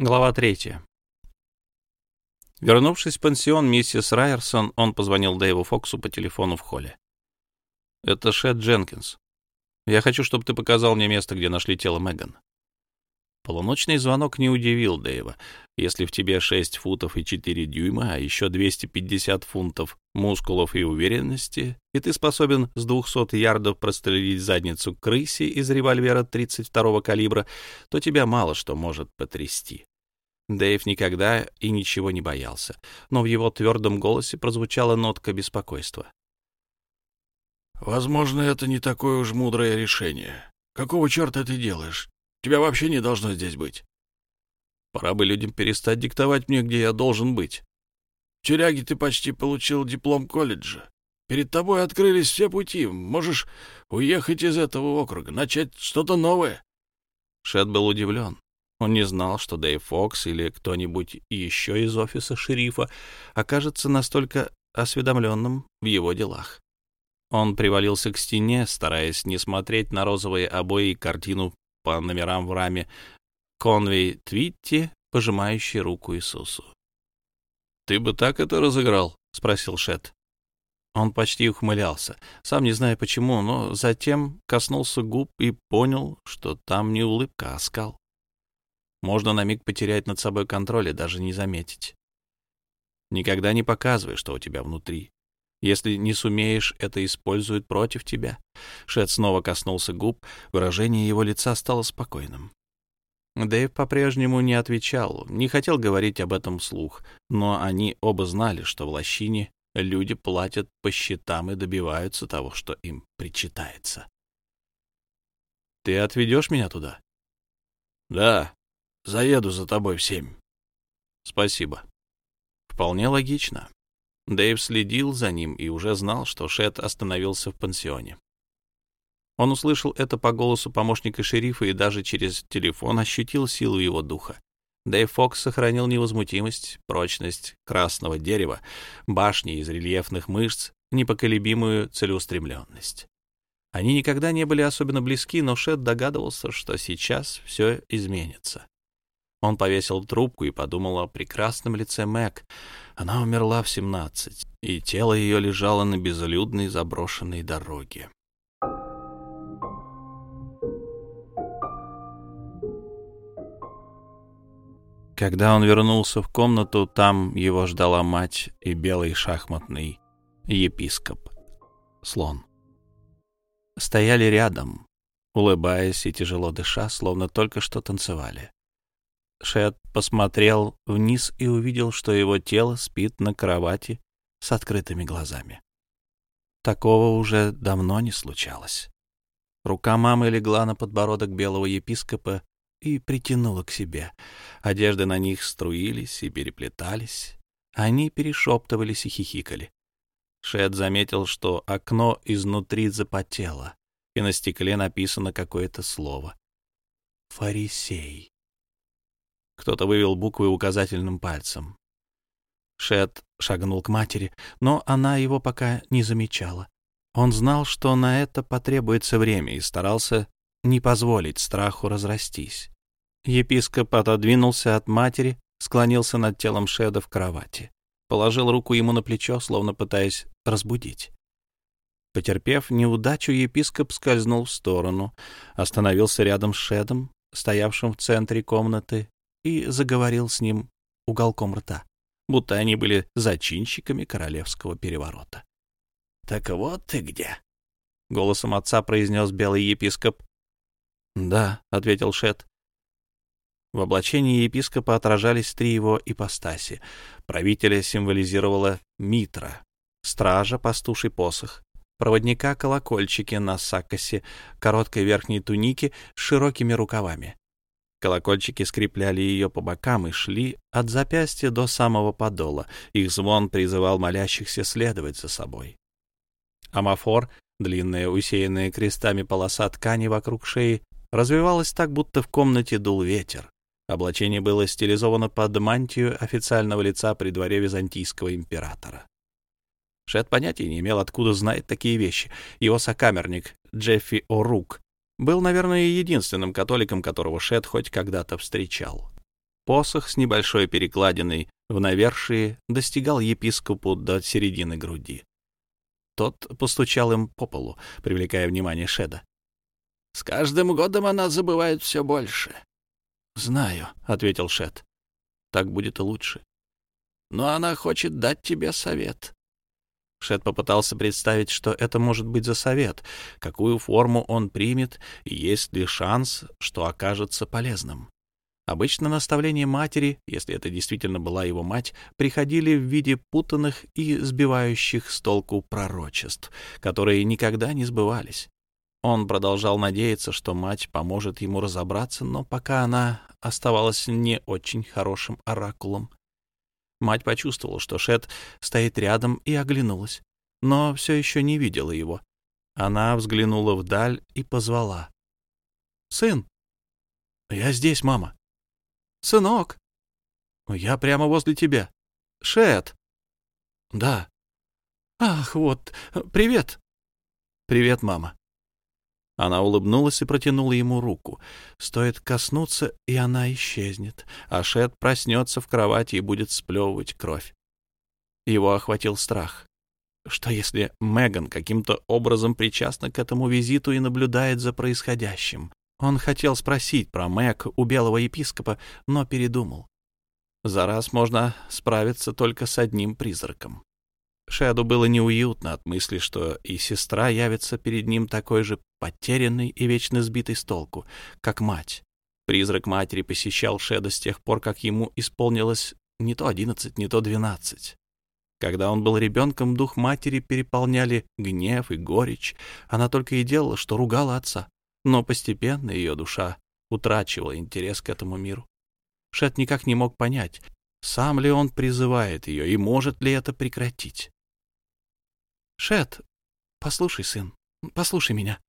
Глава третья. Вернувшись в пансион миссис Райерсон, он позвонил Дэйву Фоксу по телефону в холле. «Это Шет Дженкинс. Я хочу, чтобы ты показал мне место, где нашли тело Меган». Полуночный звонок не удивил Дэйва. Если в тебе 6 футов и 4 дюйма, а еще 250 фунтов мускулов и уверенности, и ты способен с 200 ярдов прострелить задницу крысе из револьвера 32-го калибра, то тебя мало что может потрясти. Дэйв никогда и ничего не боялся, но в его твердом голосе прозвучала нотка беспокойства. «Возможно, это не такое уж мудрое решение. Какого черта ты делаешь? Тебя вообще не должно здесь быть». «Пора бы людям перестать диктовать мне, где я должен быть». «В тюряге ты почти получил диплом колледжа. Перед тобой открылись все пути. Можешь уехать из этого округа, начать что-то новое». Шет был удивлен. Он не знал, что Дэйв Фокс или кто-нибудь еще из офиса шерифа окажется настолько осведомленным в его делах. Он привалился к стене, стараясь не смотреть на розовые обои и картину по номерам в раме Конвей Твитти, пожимающий руку Иисусу. «Ты бы так это разыграл?» — спросил Шет. Он почти ухмылялся, сам не зная почему, но затем коснулся губ и понял, что там не улыбка, а скал. Можно на миг потерять над собой контроль и даже не заметить. Никогда не показывай, что у тебя внутри. Если не сумеешь, это используют против тебя. Шет снова коснулся губ, выражение его лица стало спокойным. Дэйв по-прежнему не отвечал, не хотел говорить об этом вслух, но они оба знали, что в лощине люди платят по счетам и добиваются того, что им причитается. «Ты отведешь меня туда?» «Да», Заеду за тобой в семь. Спасибо. Вполне логично. Дэйв следил за ним и уже знал, что Шет остановился в пансионе. Он услышал это по голосу помощника шерифа и даже через телефон ощутил силу его духа. Дэйв Фокс сохранил невозмутимость, прочность красного дерева, башни из рельефных мышц, непоколебимую целеустремленность. Они никогда не были особенно близки, но Шет догадывался, что сейчас все изменится. Он повесил трубку и подумал о прекрасном лице Мэг. Она умерла в семнадцать, и тело ее лежало на безлюдной заброшенной дороге. Когда он вернулся в комнату, там его ждала мать и белый шахматный епископ, слон. Стояли рядом, улыбаясь и тяжело дыша, словно только что танцевали. Шет посмотрел вниз и увидел, что его тело спит на кровати с открытыми глазами. Такого уже давно не случалось. Рука мамы легла на подбородок белого епископа и притянула к себе. Одежды на них струились и переплетались. Они перешептывались и хихикали. Шет заметил, что окно изнутри запотело, и на стекле написано какое-то слово. «Фарисей». Кто-то вывел буквы указательным пальцем. Шет шагнул к матери, но она его пока не замечала. Он знал, что на это потребуется время, и старался не позволить страху разрастись. Епископ отодвинулся от матери, склонился над телом Шеда в кровати, положил руку ему на плечо, словно пытаясь разбудить. Потерпев неудачу, епископ скользнул в сторону, остановился рядом с Шедом, стоявшим в центре комнаты, и заговорил с ним уголком рта, будто они были зачинщиками королевского переворота. — Так вот ты где? — голосом отца произнес белый епископ. — Да, — ответил Шет. В облачении епископа отражались три его ипостаси. Правителя символизировала митра, стража — пастуший посох, проводника — колокольчики на сакосе, короткой верхней тунике с широкими рукавами. Колокольчики скрепляли ее по бокам и шли от запястья до самого подола. Их звон призывал молящихся следовать за собой. Амафор, длинная, усеянная крестами полоса ткани вокруг шеи, развивалась так, будто в комнате дул ветер. Облачение было стилизовано под мантию официального лица при дворе византийского императора. Шет понятия не имел, откуда знает такие вещи. Его сокамерник Джеффи О'Рук был, наверное, единственным католиком, которого Шет хоть когда-то встречал. Посох с небольшой перекладиной в навершии достигал епископу до середины груди. Тот постучал им по полу, привлекая внимание Шеда. — С каждым годом она забывает все больше. — Знаю, — ответил Шед. — Так будет и лучше. — Но она хочет дать тебе совет. Шет попытался представить, что это может быть за совет, какую форму он примет и есть ли шанс, что окажется полезным. Обычно наставления матери, если это действительно была его мать, приходили в виде путанных и сбивающих с толку пророчеств, которые никогда не сбывались. Он продолжал надеяться, что мать поможет ему разобраться, но пока она оставалась не очень хорошим оракулом. Мать почувствовала, что Шет стоит рядом и оглянулась, но все еще не видела его. Она взглянула вдаль и позвала. «Сын!» «Я здесь, мама!» «Сынок!» «Я прямо возле тебя!» «Шет!» «Да!» «Ах, вот! Привет!» «Привет, мама!» Она улыбнулась и протянула ему руку. Стоит коснуться, и она исчезнет, а Шет проснется в кровати и будет сплевывать кровь. Его охватил страх. Что если Меган каким-то образом причастна к этому визиту и наблюдает за происходящим? Он хотел спросить про Мэг у белого епископа, но передумал. За раз можно справиться только с одним призраком. Шэду было неуютно от мысли, что и сестра явится перед ним такой же потерянной и вечно сбитой с толку, как мать. Призрак матери посещал Шеда с тех пор, как ему исполнилось не то одиннадцать, не то двенадцать. Когда он был ребенком, дух матери переполняли гнев и горечь. Она только и делала, что ругала отца. Но постепенно ее душа утрачивала интерес к этому миру. Шет никак не мог понять, сам ли он призывает ее и может ли это прекратить. Шет, послушай, сын, послушай меня.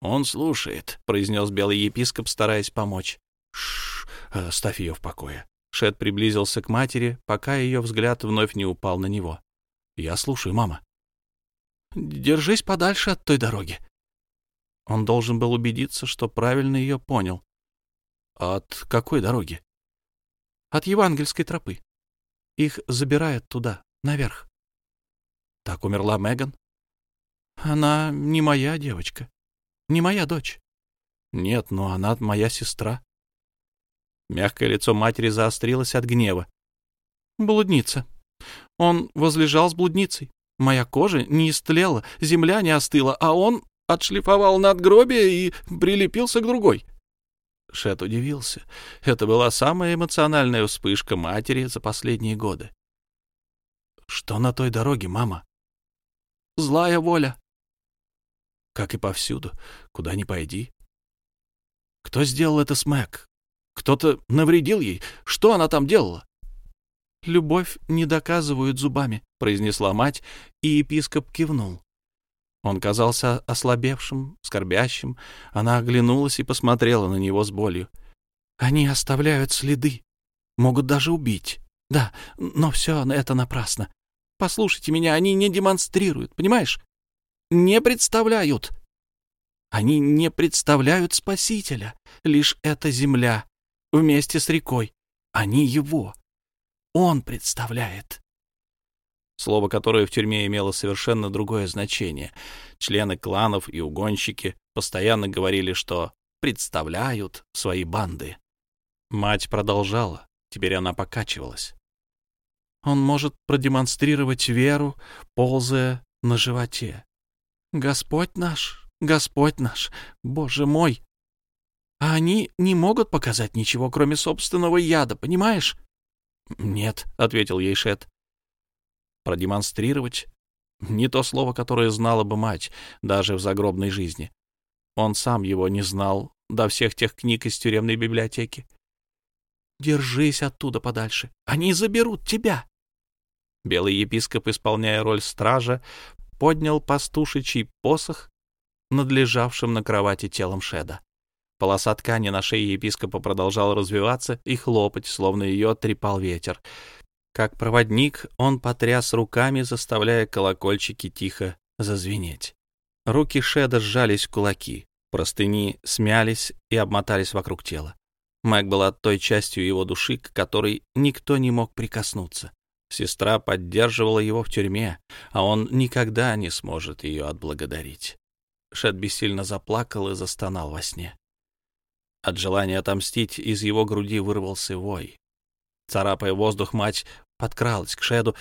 Он слушает, произнес белый епископ, стараясь помочь. Шш, оставь ее в покое. Шет приблизился к матери, пока ее взгляд вновь не упал на него. Я слушаю, мама. Держись подальше от той дороги. Он должен был убедиться, что правильно ее понял. От какой дороги? От евангельской тропы. Их забирают туда, наверх. Так умерла Меган? Она не моя девочка, не моя дочь. Нет, но она моя сестра. Мягкое лицо матери заострилось от гнева. Блудница. Он возлежал с блудницей. Моя кожа не истлела, земля не остыла, а он отшлифовал надгробие и прилепился к другой. Шет удивился. Это была самая эмоциональная вспышка матери за последние годы. «Что на той дороге, мама?» Злая воля. Как и повсюду, куда ни пойди. Кто сделал это с Мэг? Кто-то навредил ей? Что она там делала? «Любовь не доказывают зубами», — произнесла мать, и епископ кивнул. Он казался ослабевшим, скорбящим. Она оглянулась и посмотрела на него с болью. «Они оставляют следы, могут даже убить. Да, но все это напрасно. Послушайте меня, они не демонстрируют, понимаешь? Не представляют. Они не представляют Спасителя. Лишь эта земля вместе с рекой. Они его. Он представляет. Слово, которое в тюрьме имело совершенно другое значение. Члены кланов и угонщики постоянно говорили, что представляют свои банды. Мать продолжала. Теперь она покачивалась. Он может продемонстрировать веру, ползая на животе. Господь наш, Господь наш, Боже мой! А они не могут показать ничего, кроме собственного яда, понимаешь? Нет, — ответил ей Шет. Продемонстрировать — не то слово, которое знала бы мать, даже в загробной жизни. Он сам его не знал до всех тех книг из тюремной библиотеки. Держись оттуда подальше. Они заберут тебя. Белый епископ, исполняя роль стража, поднял пастушечий посох над лежавшим на кровати телом Шеда. Полоса ткани на шее епископа продолжала развиваться и хлопать, словно ее трепал ветер. Как проводник он потряс руками, заставляя колокольчики тихо зазвенеть. Руки Шеда сжались в кулаки, простыни смялись и обмотались вокруг тела. Мэг была той частью его души, к которой никто не мог прикоснуться. Сестра поддерживала его в тюрьме, а он никогда не сможет ее отблагодарить. Шет бессильно заплакал и застонал во сне. От желания отомстить из его груди вырвался вой. Царапая воздух, мать подкралась к Шеду,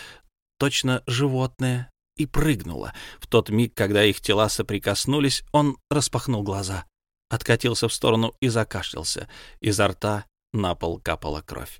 точно животное, и прыгнула. В тот миг, когда их тела соприкоснулись, он распахнул глаза откатился в сторону и закашлялся. Изо рта на пол капала кровь.